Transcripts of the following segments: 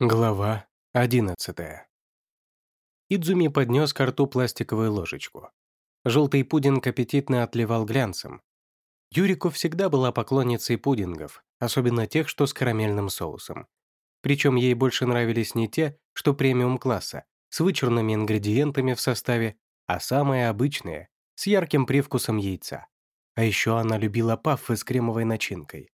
Глава 11 Идзуми поднес к рту пластиковую ложечку. Желтый пудинг аппетитно отливал глянцем. Юрико всегда была поклонницей пудингов, особенно тех, что с карамельным соусом. Причем ей больше нравились не те, что премиум-класса, с вычурными ингредиентами в составе, а самые обычные, с ярким привкусом яйца. А еще она любила паффы с кремовой начинкой.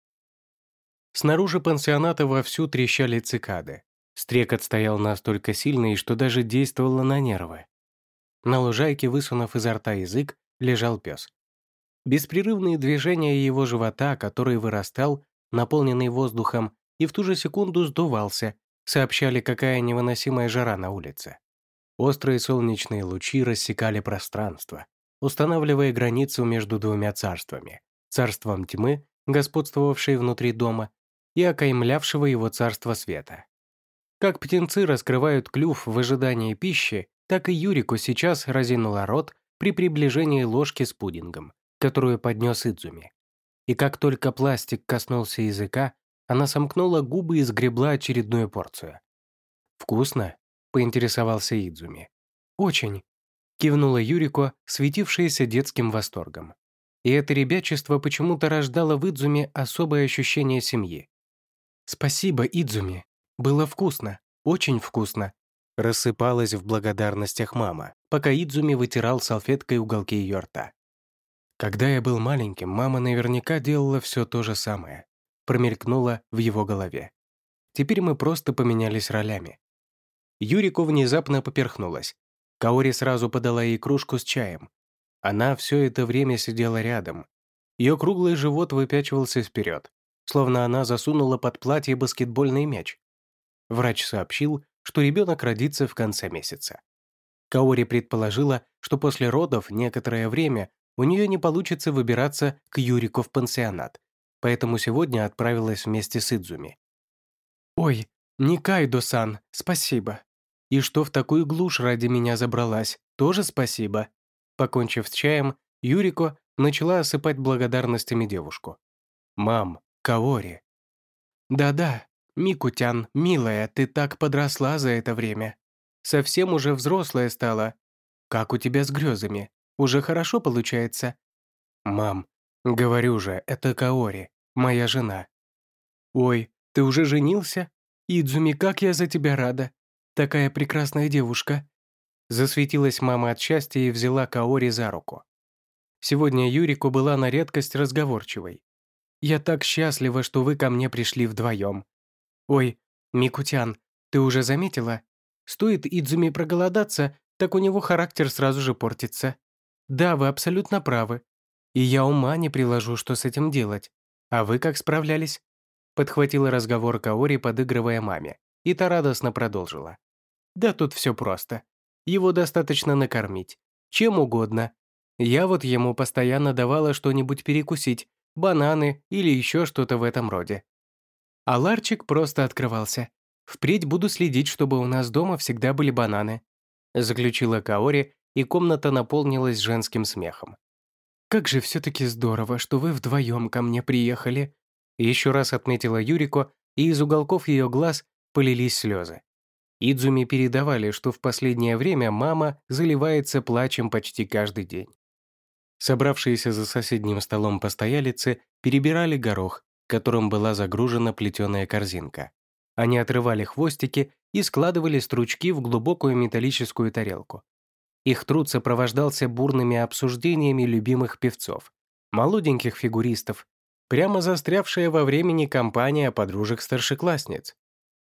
Снаружи пансионата вовсю трещали цикады, Стрекот стоял настолько сильный, что даже действовало на нервы. На лужайке, высунув изо рта язык, лежал пес. Беспрерывные движения его живота, который вырастал, наполненный воздухом, и в ту же секунду сдувался, сообщали, какая невыносимая жара на улице. Острые солнечные лучи рассекали пространство, устанавливая границу между двумя царствами — царством тьмы, господствовавшей внутри дома, и окаймлявшего его царство света. Как птенцы раскрывают клюв в ожидании пищи, так и Юрику сейчас разинула рот при приближении ложки с пудингом, которую поднес Идзуми. И как только пластик коснулся языка, она сомкнула губы и сгребла очередную порцию. «Вкусно?» — поинтересовался Идзуми. «Очень», — кивнула Юрико, светившаяся детским восторгом. И это ребячество почему-то рождало в Идзуме особое ощущение семьи. «Спасибо, Идзуми», было вкусно, очень вкусно. Рассыпалась в благодарностях мама, пока Идзуми вытирал салфеткой уголки ее рта. Когда я был маленьким, мама наверняка делала все то же самое. Промелькнула в его голове. Теперь мы просто поменялись ролями. Юрику внезапно поперхнулась. Каори сразу подала ей кружку с чаем. Она все это время сидела рядом. Ее круглый живот выпячивался вперед, словно она засунула под платье баскетбольный мяч. Врач сообщил, что ребенок родится в конце месяца. Каори предположила, что после родов некоторое время у нее не получится выбираться к Юрику в пансионат, поэтому сегодня отправилась вместе с Идзуми. «Ой, Никайдо-сан, спасибо. И что в такую глушь ради меня забралась, тоже спасибо». Покончив с чаем, Юрико начала осыпать благодарностями девушку. «Мам, Каори». «Да-да, «Микутян, милая, ты так подросла за это время. Совсем уже взрослая стала. Как у тебя с грезами? Уже хорошо получается?» «Мам, говорю же, это Каори, моя жена». «Ой, ты уже женился? Идзуми, как я за тебя рада. Такая прекрасная девушка». Засветилась мама от счастья и взяла Каори за руку. Сегодня Юрику была на редкость разговорчивой. «Я так счастлива, что вы ко мне пришли вдвоем. «Ой, Микутян, ты уже заметила? Стоит Идзуми проголодаться, так у него характер сразу же портится. Да, вы абсолютно правы. И я ума не приложу, что с этим делать. А вы как справлялись?» Подхватила разговор Каори, подыгрывая маме, и та радостно продолжила. «Да тут все просто. Его достаточно накормить. Чем угодно. Я вот ему постоянно давала что-нибудь перекусить, бананы или еще что-то в этом роде. А ларчик просто открывался. «Впредь буду следить, чтобы у нас дома всегда были бананы», заключила Каори, и комната наполнилась женским смехом. «Как же все-таки здорово, что вы вдвоем ко мне приехали», еще раз отметила Юрико, и из уголков ее глаз полились слезы. Идзуми передавали, что в последнее время мама заливается плачем почти каждый день. Собравшиеся за соседним столом постоялицы перебирали горох, которым была загружена плетеная корзинка. Они отрывали хвостики и складывали стручки в глубокую металлическую тарелку. Их труд сопровождался бурными обсуждениями любимых певцов, молоденьких фигуристов, прямо застрявшая во времени компания подружек-старшеклассниц.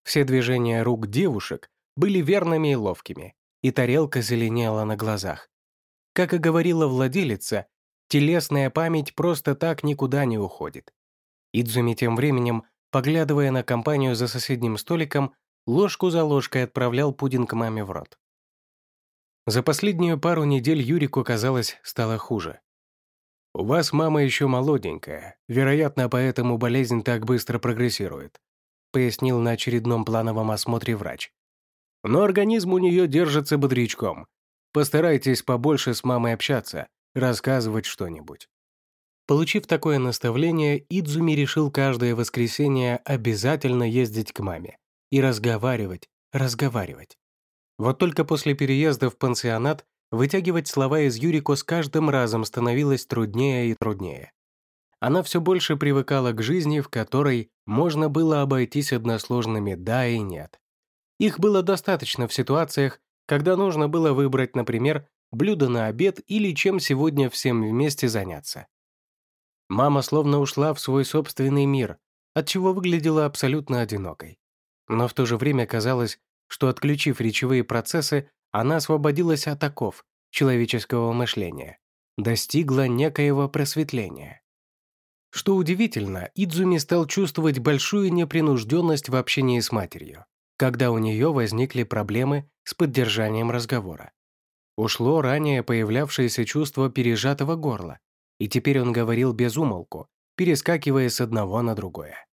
Все движения рук девушек были верными и ловкими, и тарелка зеленела на глазах. Как и говорила владелица, телесная память просто так никуда не уходит. Идзуми тем временем, поглядывая на компанию за соседним столиком, ложку за ложкой отправлял пудинг маме в рот. За последнюю пару недель Юрику, казалось, стало хуже. «У вас мама еще молоденькая, вероятно, поэтому болезнь так быстро прогрессирует», пояснил на очередном плановом осмотре врач. «Но организм у нее держится бодрячком. Постарайтесь побольше с мамой общаться, рассказывать что-нибудь. Получив такое наставление, Идзуми решил каждое воскресенье обязательно ездить к маме и разговаривать, разговаривать. Вот только после переезда в пансионат вытягивать слова из Юрико с каждым разом становилось труднее и труднее. Она все больше привыкала к жизни, в которой можно было обойтись односложными «да» и «нет». Их было достаточно в ситуациях, когда нужно было выбрать, например, блюдо на обед или чем сегодня всем вместе заняться. Мама словно ушла в свой собственный мир, отчего выглядела абсолютно одинокой. Но в то же время казалось, что отключив речевые процессы, она освободилась от оков человеческого мышления, достигла некоего просветления. Что удивительно, Идзуми стал чувствовать большую непринужденность в общении с матерью, когда у нее возникли проблемы с поддержанием разговора. Ушло ранее появлявшееся чувство пережатого горла, и теперь он говорил без умолку, перескакивая с одного на другое.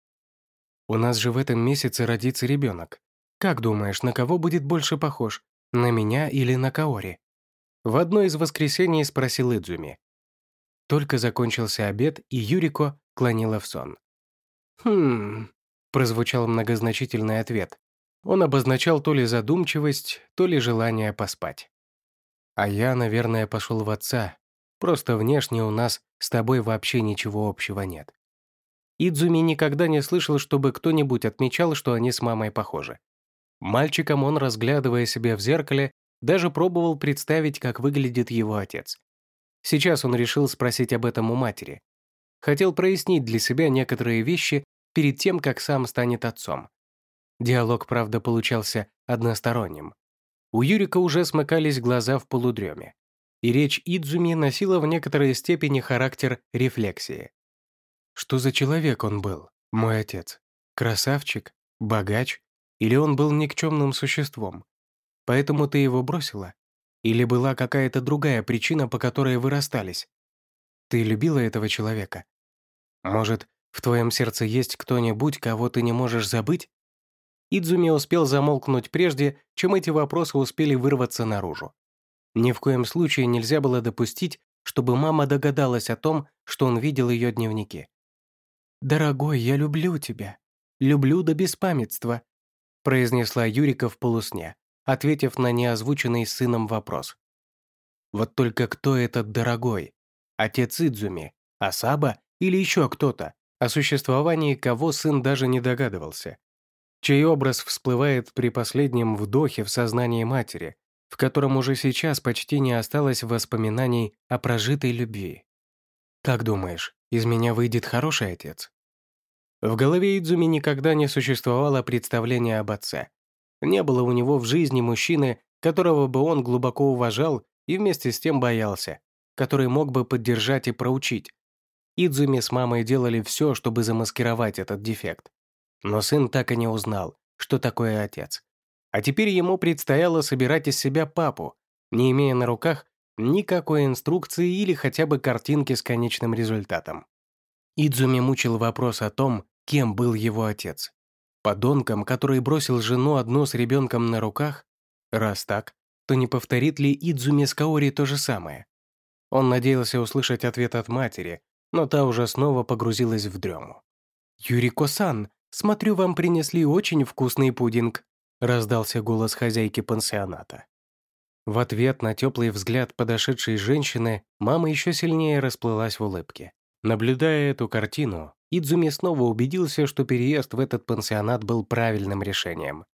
«У нас же в этом месяце родится ребенок. Как думаешь, на кого будет больше похож? На меня или на Каори?» В одно из воскресений спросил Идзуми. Только закончился обед, и Юрико клонила в сон. «Хм...» — прозвучал многозначительный ответ. Он обозначал то ли задумчивость, то ли желание поспать. «А я, наверное, пошел в отца. Просто внешне у нас с тобой вообще ничего общего нет». Идзуми никогда не слышал, чтобы кто-нибудь отмечал, что они с мамой похожи. Мальчиком он, разглядывая себя в зеркале, даже пробовал представить, как выглядит его отец. Сейчас он решил спросить об этом у матери. Хотел прояснить для себя некоторые вещи перед тем, как сам станет отцом. Диалог, правда, получался односторонним. У Юрика уже смыкались глаза в полудреме. И речь Идзуми носила в некоторой степени характер рефлексии. Что за человек он был, мой отец? Красавчик? Богач? Или он был никчемным существом? Поэтому ты его бросила? Или была какая-то другая причина, по которой вы расстались? Ты любила этого человека? Может, в твоем сердце есть кто-нибудь, кого ты не можешь забыть? Идзуми успел замолкнуть прежде, чем эти вопросы успели вырваться наружу. Ни в коем случае нельзя было допустить, чтобы мама догадалась о том, что он видел ее дневники. «Дорогой, я люблю тебя. Люблю до беспамятства», произнесла Юрика в полусне, ответив на неозвученный сыном вопрос. Вот только кто этот дорогой? Отец Идзуми, Асаба или еще кто-то, о существовании кого сын даже не догадывался? Чей образ всплывает при последнем вдохе в сознании матери, в котором уже сейчас почти не осталось воспоминаний о прожитой любви? Как думаешь, из меня выйдет хороший отец. В голове Идзуми никогда не существовало представления об отце. Не было у него в жизни мужчины, которого бы он глубоко уважал и вместе с тем боялся, который мог бы поддержать и проучить. Идзуми с мамой делали все, чтобы замаскировать этот дефект. Но сын так и не узнал, что такое отец. А теперь ему предстояло собирать из себя папу, не имея на руках Никакой инструкции или хотя бы картинки с конечным результатом. Идзуми мучил вопрос о том, кем был его отец. Подонком, который бросил жену одну с ребенком на руках? Раз так, то не повторит ли Идзуми с Каори то же самое? Он надеялся услышать ответ от матери, но та уже снова погрузилась в дрему. «Юрико-сан, смотрю, вам принесли очень вкусный пудинг», раздался голос хозяйки пансионата. В ответ на теплый взгляд подошедшей женщины мама еще сильнее расплылась в улыбке. Наблюдая эту картину, Идзуми снова убедился, что переезд в этот пансионат был правильным решением.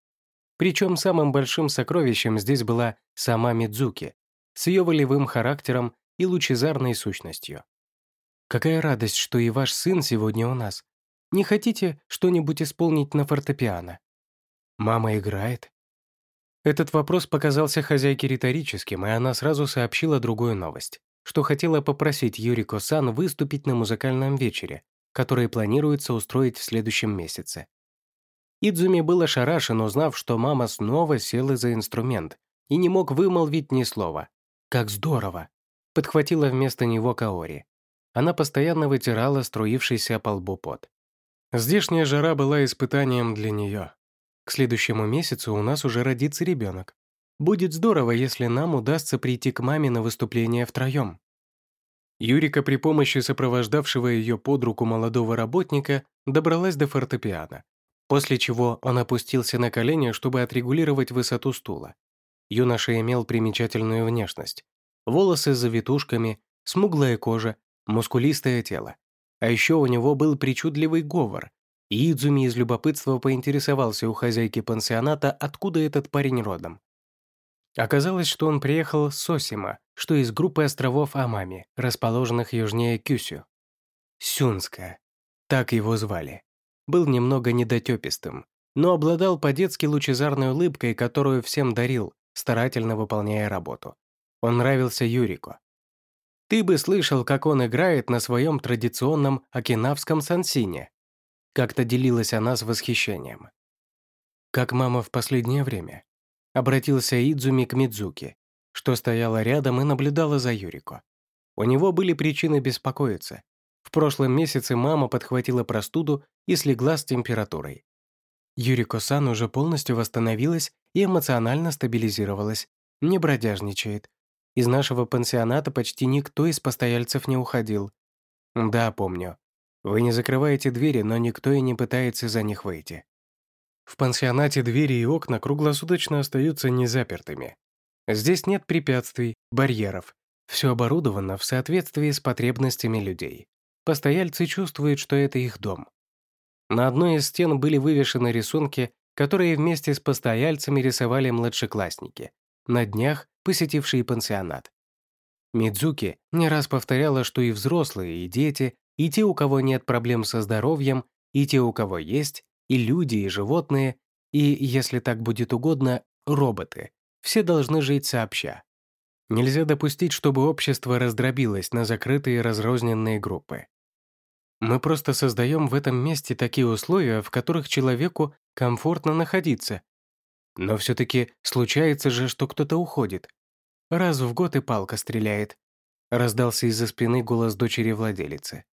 Причем самым большим сокровищем здесь была сама Мидзуки, с ее волевым характером и лучезарной сущностью. «Какая радость, что и ваш сын сегодня у нас. Не хотите что-нибудь исполнить на фортепиано?» «Мама играет?» Этот вопрос показался хозяйке риторическим, и она сразу сообщила другую новость, что хотела попросить Юрико-сан выступить на музыкальном вечере, который планируется устроить в следующем месяце. Идзуми был ошарашен, узнав, что мама снова села за инструмент и не мог вымолвить ни слова. «Как здорово!» — подхватила вместо него Каори. Она постоянно вытирала струившийся по лбу пот. Здешняя жара была испытанием для нее, к следующему месяцу у нас уже родится ребенок. Будет здорово, если нам удастся прийти к маме на выступление втроем». Юрика при помощи сопровождавшего ее под руку молодого работника добралась до фортепиано, после чего он опустился на колени, чтобы отрегулировать высоту стула. Юноша имел примечательную внешность. Волосы с завитушками, смуглая кожа, мускулистое тело. А еще у него был причудливый говор, Идзуми из любопытства поинтересовался у хозяйки пансионата, откуда этот парень родом. Оказалось, что он приехал с Сосима, что из группы островов Амами, расположенных южнее Кюсю. Сюнска. Так его звали. Был немного недотепистым, но обладал по-детски лучезарной улыбкой, которую всем дарил, старательно выполняя работу. Он нравился Юрику. Ты бы слышал, как он играет на своем традиционном окинавском сансине. Как-то делилась она с восхищением. Как мама в последнее время. Обратился Идзуми к Мидзуки, что стояла рядом и наблюдала за Юрико. У него были причины беспокоиться. В прошлом месяце мама подхватила простуду и слегла с температурой. Юрико-сан уже полностью восстановилась и эмоционально стабилизировалась, не бродяжничает. Из нашего пансионата почти никто из постояльцев не уходил. Да, помню. Вы не закрываете двери, но никто и не пытается за них выйти. В пансионате двери и окна круглосуточно остаются незапертыми. Здесь нет препятствий, барьеров. Все оборудовано в соответствии с потребностями людей. Постояльцы чувствуют, что это их дом. На одной из стен были вывешены рисунки, которые вместе с постояльцами рисовали младшеклассники, на днях посетившие пансионат. Мидзуки не раз повторяла, что и взрослые, и дети, и те, у кого нет проблем со здоровьем, и те, у кого есть, и люди, и животные, и, если так будет угодно, роботы. Все должны жить сообща. Нельзя допустить, чтобы общество раздробилось на закрытые разрозненные группы. Мы просто создаем в этом месте такие условия, в которых человеку комфортно находиться. Но все-таки случается же, что кто-то уходит. Раз в год и палка стреляет. Раздался из-за спины голос дочери владелицы.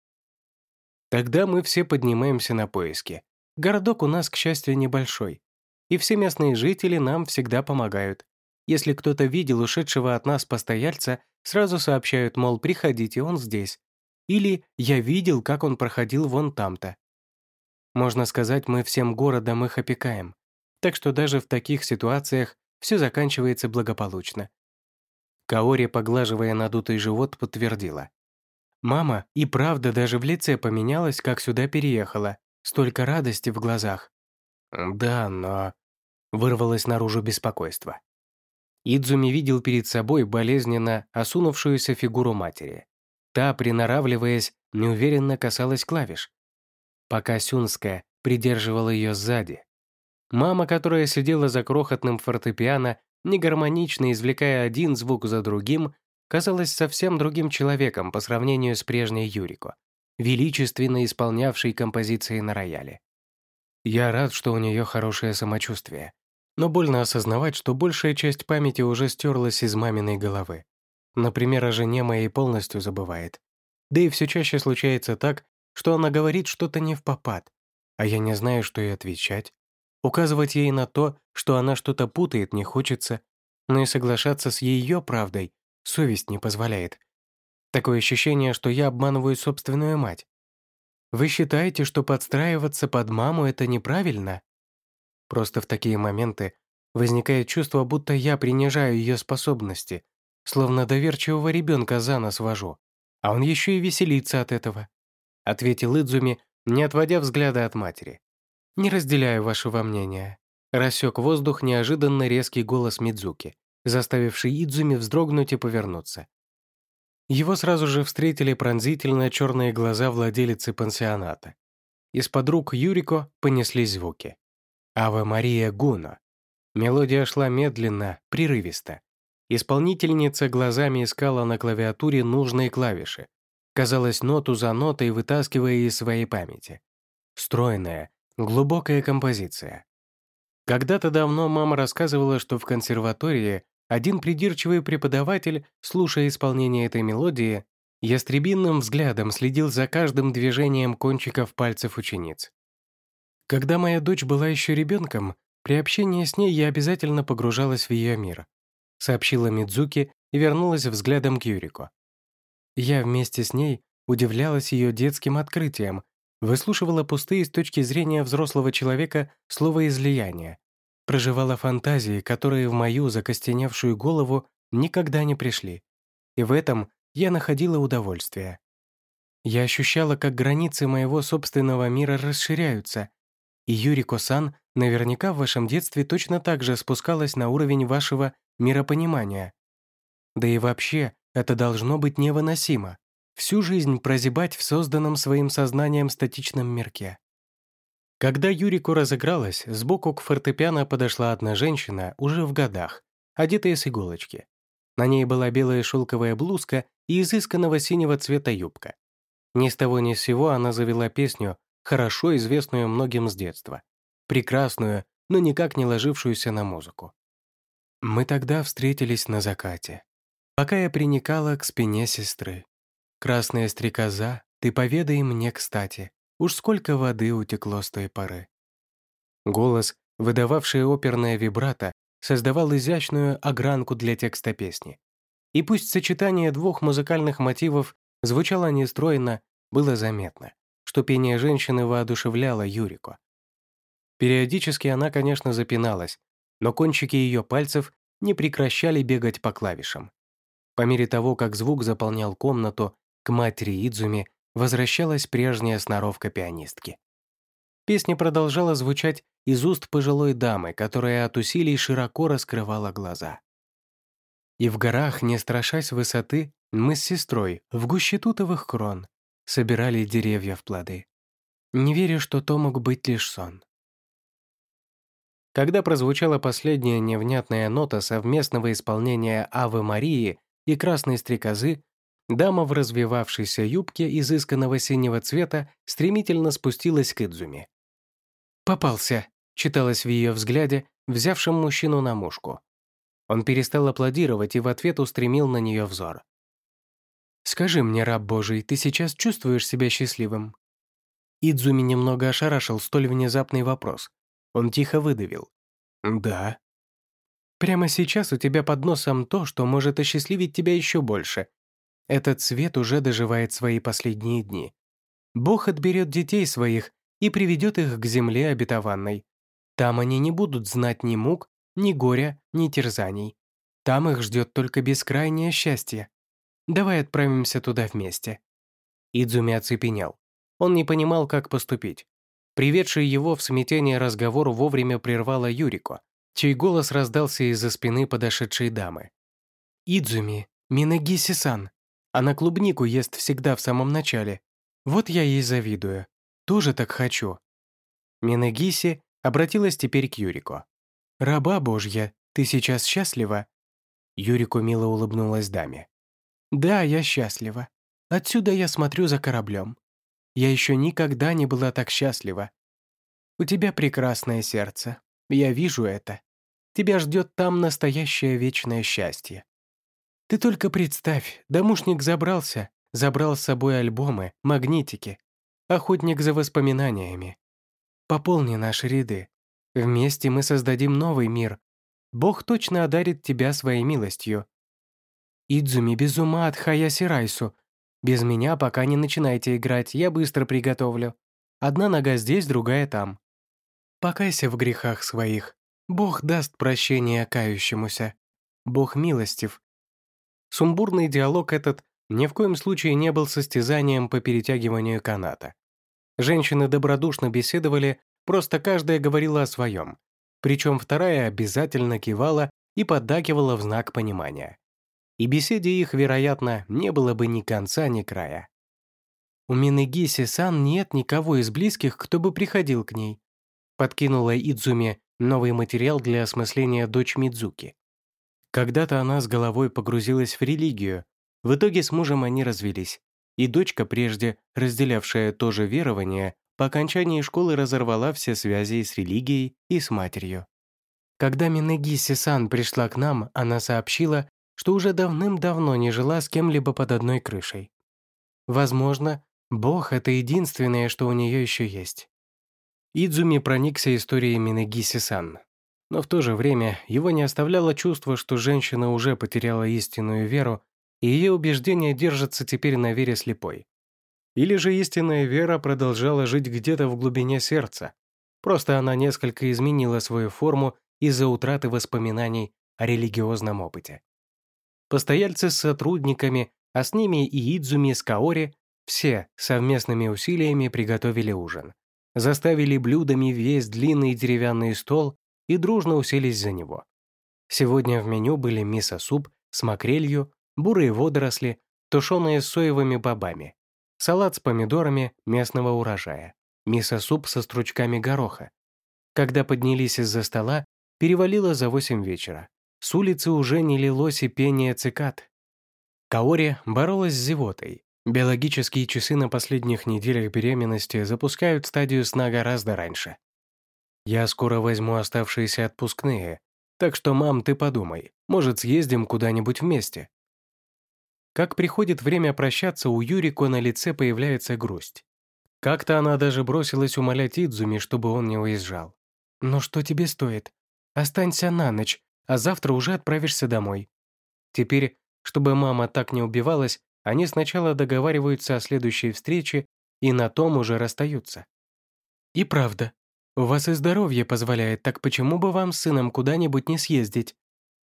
Тогда мы все поднимаемся на поиски. Городок у нас, к счастью, небольшой. И все местные жители нам всегда помогают. Если кто-то видел ушедшего от нас постояльца, сразу сообщают, мол, приходите, он здесь. Или «я видел, как он проходил вон там-то». Можно сказать, мы всем городом их опекаем. Так что даже в таких ситуациях все заканчивается благополучно. Каори, поглаживая надутый живот, подтвердила. Мама и правда даже в лице поменялась, как сюда переехала. Столько радости в глазах. Да, но... Вырвалось наружу беспокойство. Идзуми видел перед собой болезненно осунувшуюся фигуру матери. Та, приноравливаясь, неуверенно касалась клавиш. Пока Сюнская придерживала ее сзади. Мама, которая сидела за крохотным фортепиано, негармонично извлекая один звук за другим, казалась совсем другим человеком по сравнению с прежней Юрико, величественно исполнявшей композиции на рояле. Я рад, что у нее хорошее самочувствие, но больно осознавать, что большая часть памяти уже стерлась из маминой головы. Например, о жене моей полностью забывает. Да и все чаще случается так, что она говорит что-то не в попад, а я не знаю, что ей отвечать. Указывать ей на то, что она что-то путает, не хочется, но и соглашаться с ее правдой совесть не позволяет. Такое ощущение, что я обманываю собственную мать. Вы считаете, что подстраиваться под маму — это неправильно? Просто в такие моменты возникает чувство, будто я принижаю ее способности, словно доверчивого ребенка за нос вожу, а он еще и веселится от этого», — ответил Идзуми, не отводя взгляда от матери. «Не разделяю вашего мнения», — рассек воздух неожиданно резкий голос Мидзуки, заставивший Идзуми вздрогнуть и повернуться. Его сразу же встретили пронзительно черные глаза владелицы пансионата. Из-под рук Юрико понеслись звуки. «Ава Мария Гуно». Мелодия шла медленно, прерывисто. Исполнительница глазами искала на клавиатуре нужные клавиши. Казалось, ноту за нотой вытаскивая из своей памяти. Стройная, глубокая композиция. Когда-то давно мама рассказывала, что в консерватории один придирчивый преподаватель, слушая исполнение этой мелодии, ястребинным взглядом следил за каждым движением кончиков пальцев учениц. Когда моя дочь была еще ребенком, при общении с ней я обязательно погружалась в ее мир, сообщила Мидзуки и вернулась взглядом к Юрику. Я вместе с ней удивлялась ее детским открытиям, выслушивала пустые с точки зрения взрослого человека словоизлияния, проживала фантазии, которые в мою закостеневшую голову никогда не пришли. И в этом я находила удовольствие. Я ощущала, как границы моего собственного мира расширяются, и Юрико-сан наверняка в вашем детстве точно так же спускалась на уровень вашего миропонимания. Да и вообще, это должно быть невыносимо. Всю жизнь прозябать в созданном своим сознанием статичном мирке. Когда Юрику разыгралась, сбоку к фортепиано подошла одна женщина, уже в годах, одетая с иголочки. На ней была белая шелковая блузка и изысканного синего цвета юбка. Ни с того ни с сего она завела песню, хорошо известную многим с детства. Прекрасную, но никак не ложившуюся на музыку. Мы тогда встретились на закате, пока я приникала к спине сестры. Красная стрекоза, ты поведай мне, кстати, уж сколько воды утекло с той поры. Голос, выдававший оперное вибрато, создавал изящную огранку для текста песни. И пусть сочетание двух музыкальных мотивов звучало нестройно, было заметно, что пение женщины воодушевляло Юрику. Периодически она, конечно, запиналась, но кончики ее пальцев не прекращали бегать по клавишам. По мере того, как звук заполнял комнату, к матери Идзуми возвращалась прежняя сноровка пианистки. Песня продолжала звучать из уст пожилой дамы, которая от усилий широко раскрывала глаза. И в горах, не страшась высоты, мы с сестрой в гуще тутовых крон собирали деревья в плоды. Не верю, что то мог быть лишь сон. Когда прозвучала последняя невнятная нота совместного исполнения «Авы Марии» и «Красной стрекозы», дама в развивавшейся юбке изысканного синего цвета стремительно спустилась к Идзуми. «Попался», — читалось в ее взгляде, взявшем мужчину на мушку. Он перестал аплодировать и в ответ устремил на нее взор. «Скажи мне, раб Божий, ты сейчас чувствуешь себя счастливым?» Идзуми немного ошарашил столь внезапный вопрос. Он тихо выдавил. «Да». «Прямо сейчас у тебя под носом то, что может осчастливить тебя еще больше. Этот свет уже доживает свои последние дни. Бог отберет детей своих и приведет их к земле обетованной. Там они не будут знать ни мук, ни горя, ни терзаний. Там их ждет только бескрайнее счастье. Давай отправимся туда вместе». Идзуми оцепенел. Он не понимал, как поступить. Приведший его в смятение разговор вовремя прервала Юрико, чей голос раздался из-за спины подошедшей дамы. «Идзуми, Минагиси-сан. Она клубнику ест всегда в самом начале. Вот я ей завидую. Тоже так хочу». Минагиси обратилась теперь к Юрико. «Раба Божья, ты сейчас счастлива?» Юрико мило улыбнулась даме. «Да, я счастлива. Отсюда я смотрю за кораблем. Я еще никогда не была так счастлива. У тебя прекрасное сердце. Я вижу это. Тебя ждет там настоящее вечное счастье. Ты только представь, домушник забрался, забрал с собой альбомы, магнитики, охотник за воспоминаниями. Пополни наши ряды. Вместе мы создадим новый мир. Бог точно одарит тебя своей милостью. Идзуми без ума от Хаяси Райсу, без меня пока не начинайте играть, я быстро приготовлю. Одна нога здесь, другая там. Покайся в грехах своих. Бог даст прощение кающемуся. Бог милостив. Сумбурный диалог этот ни в коем случае не был состязанием по перетягиванию каната. Женщины добродушно беседовали, просто каждая говорила о своем. Причем вторая обязательно кивала и поддакивала в знак понимания и беседе их, вероятно, не было бы ни конца, ни края. У Минегиси-сан нет никого из близких, кто бы приходил к ней. Подкинула Идзуми новый материал для осмысления дочь Мидзуки. Когда-то она с головой погрузилась в религию, в итоге с мужем они развелись, и дочка, прежде разделявшая то же верование, по окончании школы разорвала все связи с религией и с матерью. Когда Минегиси-сан пришла к нам, она сообщила, что уже давным-давно не жила с кем-либо под одной крышей. Возможно, Бог — это единственное, что у нее еще есть. Идзуми проникся историей Минегиси-сан. Но в то же время его не оставляло чувство, что женщина уже потеряла истинную веру, и ее убеждения держатся теперь на вере слепой. Или же истинная вера продолжала жить где-то в глубине сердца. Просто она несколько изменила свою форму из-за утраты воспоминаний о религиозном опыте. Постояльцы с сотрудниками, а с ними и Идзуми с Каори, все совместными усилиями приготовили ужин. Заставили блюдами весь длинный деревянный стол и дружно уселись за него. Сегодня в меню были мисо-суп с макрелью, бурые водоросли, тушеные с соевыми бобами, салат с помидорами местного урожая, мисо-суп со стручками гороха. Когда поднялись из-за стола, перевалило за восемь вечера. С улицы уже не лилось и пение цикад. Каори боролась с зевотой. Биологические часы на последних неделях беременности запускают стадию сна гораздо раньше. Я скоро возьму оставшиеся отпускные, так что, мам, ты подумай, может, съездим куда-нибудь вместе?» Как приходит время прощаться, у Юрико на лице появляется грусть. Как-то она даже бросилась умолять Идзуми, чтобы он не уезжал. «Но что тебе стоит? Останься на ночь, а завтра уже отправишься домой». Теперь, чтобы мама так не убивалась, они сначала договариваются о следующей встрече и на том уже расстаются. «И правда, у вас и здоровье позволяет, так почему бы вам с сыном куда-нибудь не съездить?»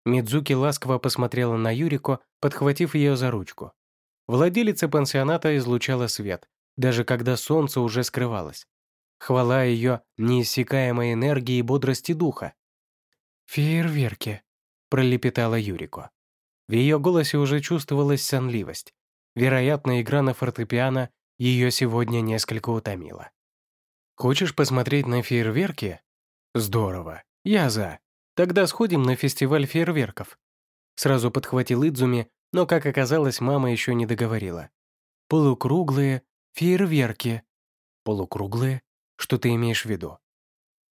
Мидзуки ласково посмотрела на Юрико, подхватив ее за ручку. Владелица пансионата излучала свет, даже когда солнце уже скрывалось. Хвала ее неиссякаемой энергии и бодрости духа. «Фейерверки», — пролепетала Юрико. В ее голосе уже чувствовалась сонливость. Вероятно, игра на фортепиано ее сегодня несколько утомила. «Хочешь посмотреть на фейерверки?» «Здорово. Я за. Тогда сходим на фестиваль фейерверков». Сразу подхватил Идзуми, но, как оказалось, мама еще не договорила. «Полукруглые фейерверки». «Полукруглые? Что ты имеешь в виду?»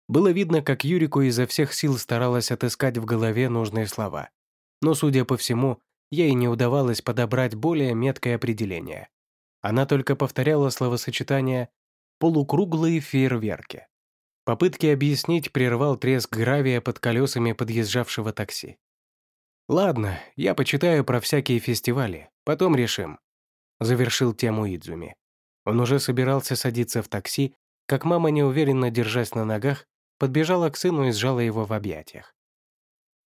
Было видно, как Юрику изо всех сил старалась отыскать в голове нужные слова. Но, судя по всему, ей не удавалось подобрать более меткое определение. Она только повторяла словосочетание полукруглые фейерверки. Попытки объяснить прервал треск гравия под колесами подъезжавшего такси. «Ладно, я почитаю про всякие фестивали, потом решим», — завершил тему Идзуми. Он уже собирался садиться в такси, как мама, неуверенно держась на ногах, подбежала к сыну и сжала его в объятиях.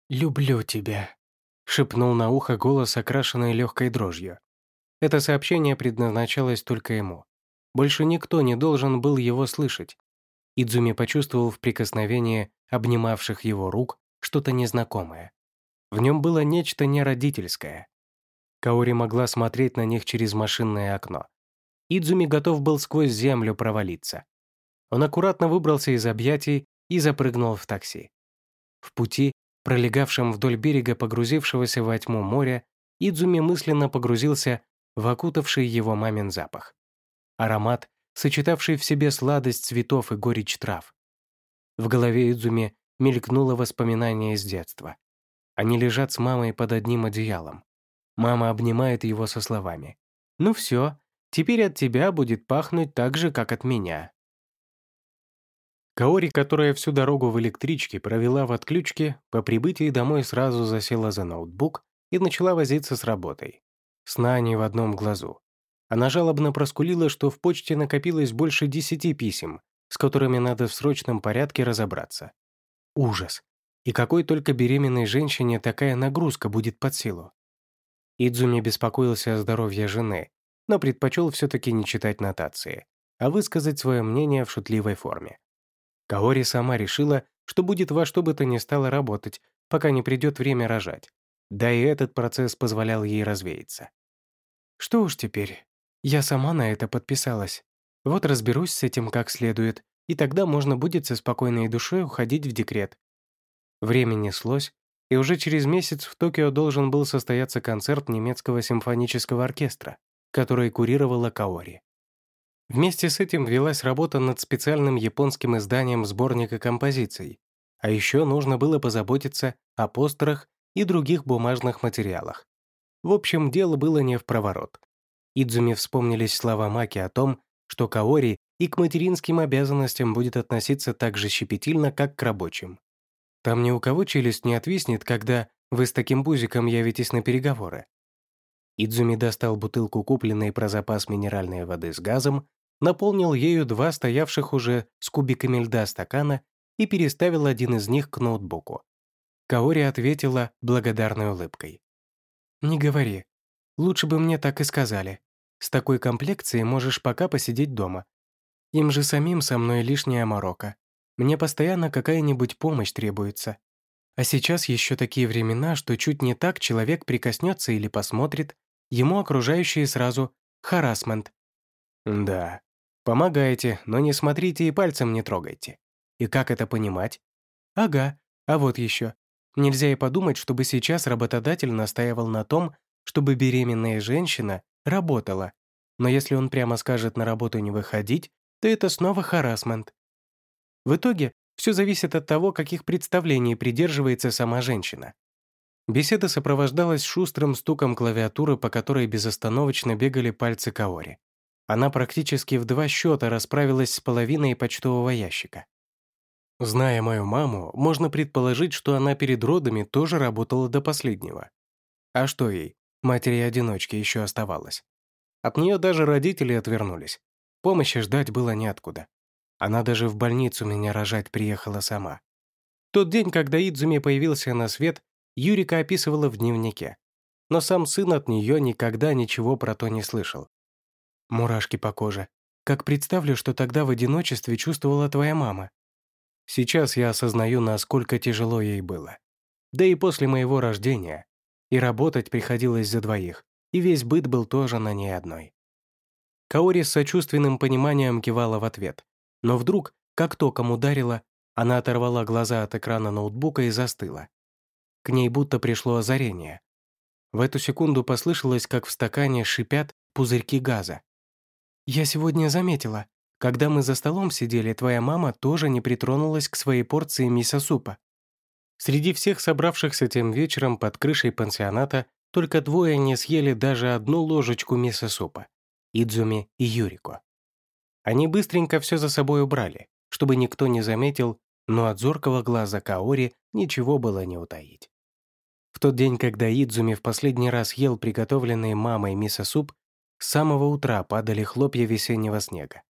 «Люблю тебя», — шепнул на ухо голос, окрашенный легкой дрожью. Это сообщение предназначалось только ему. Больше никто не должен был его слышать. Идзуми почувствовал в прикосновении обнимавших его рук что-то незнакомое. В нем было нечто неродительское. Каори могла смотреть на них через машинное окно. Идзуми готов был сквозь землю провалиться. Он аккуратно выбрался из объятий и запрыгнул в такси. В пути, пролегавшем вдоль берега погрузившегося во тьму моря, Идзуми мысленно погрузился в окутавший его мамин запах аромат, сочетавший в себе сладость цветов и горечь трав. В голове Идзуми мелькнуло воспоминание из детства. Они лежат с мамой под одним одеялом. Мама обнимает его со словами. «Ну все, теперь от тебя будет пахнуть так же, как от меня». Каори, которая всю дорогу в электричке провела в отключке, по прибытии домой сразу засела за ноутбук и начала возиться с работой. Сна не в одном глазу. Она жалобно проскулила, что в почте накопилось больше десяти писем, с которыми надо в срочном порядке разобраться. Ужас. И какой только беременной женщине такая нагрузка будет под силу? Идзуми беспокоился о здоровье жены, но предпочел все-таки не читать нотации, а высказать свое мнение в шутливой форме. Каори сама решила, что будет во что бы то ни стало работать, пока не придет время рожать. Да и этот процесс позволял ей развеяться. Что уж теперь, я сама на это подписалась. Вот разберусь с этим как следует, и тогда можно будет со спокойной душой уходить в декрет. Время неслось, и уже через месяц в Токио должен был состояться концерт немецкого симфонического оркестра, который курировала Каори. Вместе с этим велась работа над специальным японским изданием сборника композиций, а еще нужно было позаботиться о постерах и других бумажных материалах. В общем, дело было не в проворот. Идзуми вспомнились слова Маки о том, что Каори и к материнским обязанностям будет относиться так же щепетильно, как к рабочим. Там ни у кого челюсть не отвиснет, когда вы с таким бузиком явитесь на переговоры. Идзуми достал бутылку купленной про запас минеральной воды с газом, наполнил ею два стоявших уже с кубиками льда стакана и переставил один из них к ноутбуку. Каори ответила благодарной улыбкой. «Не говори. Лучше бы мне так и сказали. С такой комплекцией можешь пока посидеть дома. Им же самим со мной лишняя морока. Мне постоянно какая-нибудь помощь требуется. А сейчас еще такие времена, что чуть не так человек прикоснется или посмотрит, ему окружающие сразу «харасмент». Да, помогайте, но не смотрите и пальцем не трогайте. И как это понимать? Ага, а вот еще. Нельзя и подумать, чтобы сейчас работодатель настаивал на том, чтобы беременная женщина работала. Но если он прямо скажет на работу не выходить, то это снова харасмент. В итоге все зависит от того, каких представлений придерживается сама женщина. Беседа сопровождалась шустрым стуком клавиатуры, по которой безостановочно бегали пальцы Каори. Она практически в два счета расправилась с половиной почтового ящика. Зная мою маму, можно предположить, что она перед родами тоже работала до последнего. А что ей, матери-одиночки, еще оставалось? От нее даже родители отвернулись. Помощи ждать было неоткуда. Она даже в больницу меня рожать приехала сама. Тот день, когда Идзуми появился на свет, Юрика описывала в дневнике. Но сам сын от нее никогда ничего про то не слышал. Мурашки по коже. Как представлю, что тогда в одиночестве чувствовала твоя мама. Сейчас я осознаю, насколько тяжело ей было. Да и после моего рождения. И работать приходилось за двоих, и весь быт был тоже на ней одной. Каори с сочувственным пониманием кивала в ответ. Но вдруг, как током ударила, она оторвала глаза от экрана ноутбука и застыла. К ней будто пришло озарение. В эту секунду послышалось, как в стакане шипят пузырьки газа. «Я сегодня заметила, когда мы за столом сидели, твоя мама тоже не притронулась к своей порции мисо-супа». Среди всех собравшихся тем вечером под крышей пансионата только двое не съели даже одну ложечку мисо-супа. Идзуми и Юрико. Они быстренько все за собой убрали, чтобы никто не заметил, но от зоркого глаза Каори ничего было не утаить. В тот день, когда Идзуми в последний раз ел приготовленный мамой мисо-суп, с самого утра падали хлопья весеннего снега.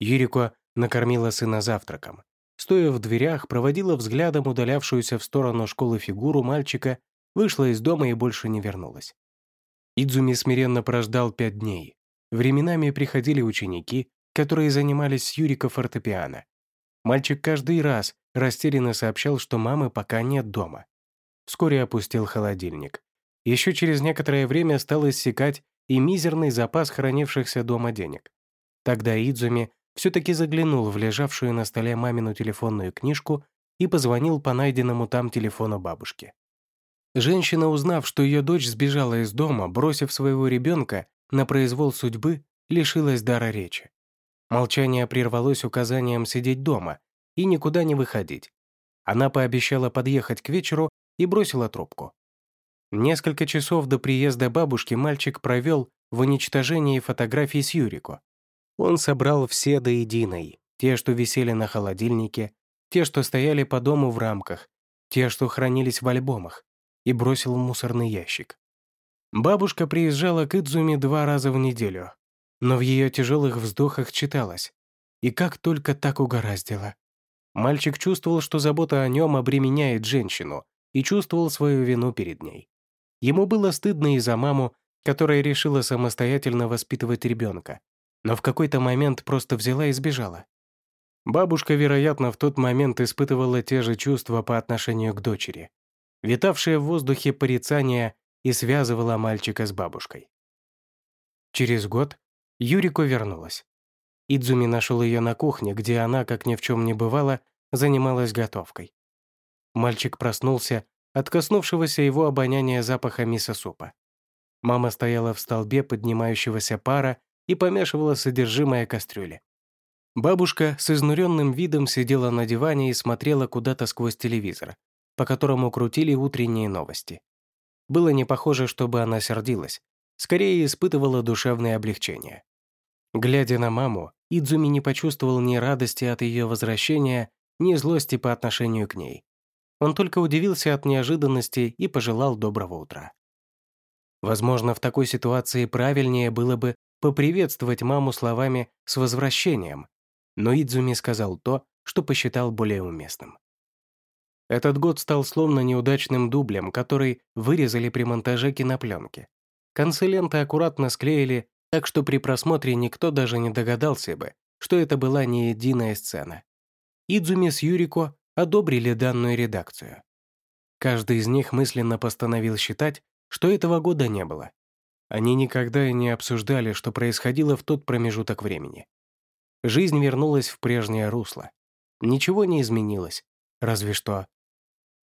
Юрико накормила сына завтраком. Стоя в дверях, проводила взглядом удалявшуюся в сторону школы фигуру мальчика, вышла из дома и больше не вернулась. Идзуми смиренно прождал пять дней, Временами приходили ученики, которые занимались с Юрика фортепиано. Мальчик каждый раз растерянно сообщал, что мамы пока нет дома. Вскоре опустил холодильник. Еще через некоторое время стал иссякать и мизерный запас хранившихся дома денег. Тогда Идзуми все-таки заглянул в лежавшую на столе мамину телефонную книжку и позвонил по найденному там телефону бабушки. Женщина, узнав, что ее дочь сбежала из дома, бросив своего ребенка, на произвол судьбы лишилась дара речи. Молчание прервалось указанием сидеть дома и никуда не выходить. Она пообещала подъехать к вечеру и бросила трубку. Несколько часов до приезда бабушки мальчик провел в уничтожении фотографий с Юрико. Он собрал все до единой, те, что висели на холодильнике, те, что стояли по дому в рамках, те, что хранились в альбомах, и бросил в мусорный ящик. Бабушка приезжала к Идзуми два раза в неделю, но в ее тяжелых вздохах читалось. И как только так угораздило. Мальчик чувствовал, что забота о нем обременяет женщину, и чувствовал свою вину перед ней. Ему было стыдно и за маму, которая решила самостоятельно воспитывать ребенка, но в какой-то момент просто взяла и сбежала. Бабушка, вероятно, в тот момент испытывала те же чувства по отношению к дочери. Витавшее в воздухе порицание и связывала мальчика с бабушкой. Через год Юрико вернулась. Идзуми нашел ее на кухне, где она, как ни в чем не бывало, занималась готовкой. Мальчик проснулся от коснувшегося его обоняния запаха мисо-супа. Мама стояла в столбе поднимающегося пара и помешивала содержимое кастрюли. Бабушка с изнуренным видом сидела на диване и смотрела куда-то сквозь телевизор, по которому крутили утренние новости. Было не похоже, чтобы она сердилась. Скорее испытывала душевное облегчение. Глядя на маму, Идзуми не почувствовал ни радости от ее возвращения, ни злости по отношению к ней. Он только удивился от неожиданности и пожелал доброго утра. Возможно, в такой ситуации правильнее было бы поприветствовать маму словами «с возвращением», но Идзуми сказал то, что посчитал более уместным. Этот год стал словно неудачным дублем, который вырезали при монтаже кинопленки. Концы ленты аккуратно склеили, так что при просмотре никто даже не догадался бы, что это была не единая сцена. Идзуми с Юрико одобрили данную редакцию. Каждый из них мысленно постановил считать, что этого года не было. Они никогда и не обсуждали, что происходило в тот промежуток времени. Жизнь вернулась в прежнее русло. Ничего не изменилось, разве что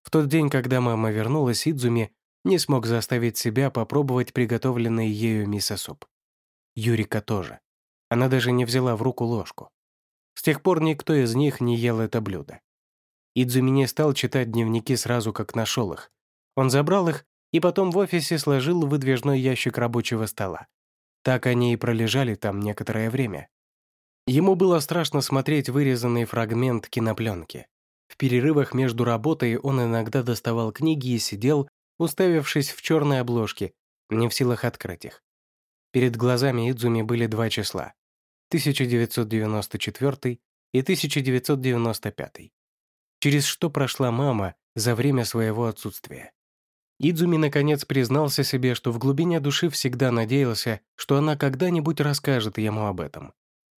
в тот день, когда мама вернулась, Идзуми не смог заставить себя попробовать приготовленный ею мисо-суп. Юрика тоже. Она даже не взяла в руку ложку. С тех пор никто из них не ел это блюдо. Идзуми не стал читать дневники сразу, как нашел их. Он забрал их и потом в офисе сложил выдвижной ящик рабочего стола. Так они и пролежали там некоторое время. Ему было страшно смотреть вырезанный фрагмент кинопленки. В перерывах между работой он иногда доставал книги и сидел, уставившись в черной обложке, не в силах открыть их. Перед глазами Идзуми были два числа — 1994 и 1995. Через что прошла мама за время своего отсутствия. Идзуми наконец признался себе, что в глубине души всегда надеялся, что она когда-нибудь расскажет ему об этом.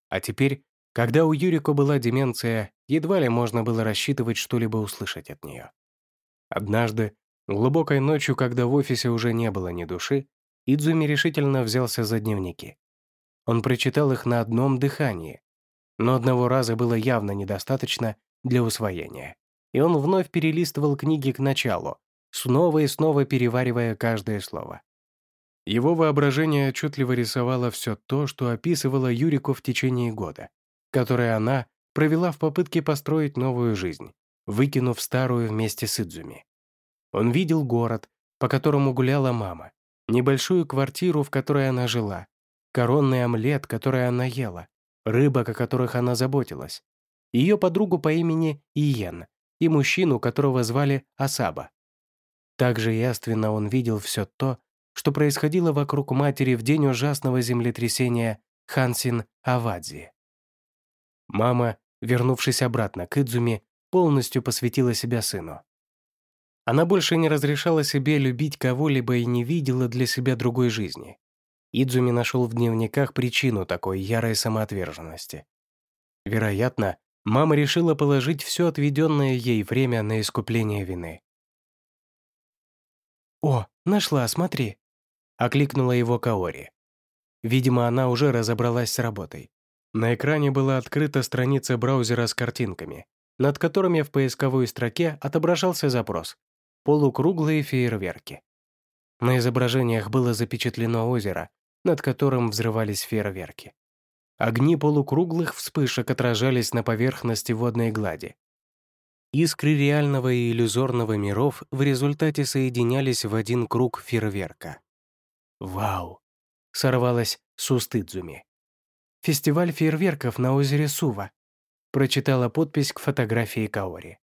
А теперь когда у Юрико была деменция, едва ли можно было рассчитывать что-либо услышать от нее. Однажды, глубокой ночью, когда в офисе уже не было ни души, Идзуми решительно взялся за дневники. Он прочитал их на одном дыхании, но одного раза было явно недостаточно для усвоения, и он вновь перелистывал книги к началу, снова и снова переваривая каждое слово. Его воображение отчетливо рисовало все то, что описывала Юрико в течение года которое она провела в попытке построить новую жизнь, выкинув старую вместе с Идзуми. Он видел город, по которому гуляла мама, небольшую квартиру, в которой она жила, коронный омлет, который она ела, рыбок, о которых она заботилась, ее подругу по имени Иен и мужчину, которого звали Асаба. Также яственно он видел все то, что происходило вокруг матери в день ужасного землетрясения Хансин-Авадзи. Мама, вернувшись обратно к Идзуми, полностью посвятила себя сыну. Она больше не разрешала себе любить кого-либо и не видела для себя другой жизни. Идзуми нашел в дневниках причину такой ярой самоотверженности. Вероятно, мама решила положить все отведенное ей время на искупление вины. «О, нашла, смотри!» — окликнула его Каори. Видимо, она уже разобралась с работой. На экране была открыта страница браузера с картинками, над которыми в поисковой строке отображался запрос «Полукруглые фейерверки». На изображениях было запечатлено озеро, над которым взрывались фейерверки. Огни полукруглых вспышек отражались на поверхности водной глади. Искры реального и иллюзорного миров в результате соединялись в один круг фейерверка. «Вау!» — сорвалось с уст Идзуми. «Фестиваль фейерверков на озере Сува», прочитала подпись к фотографии Каори.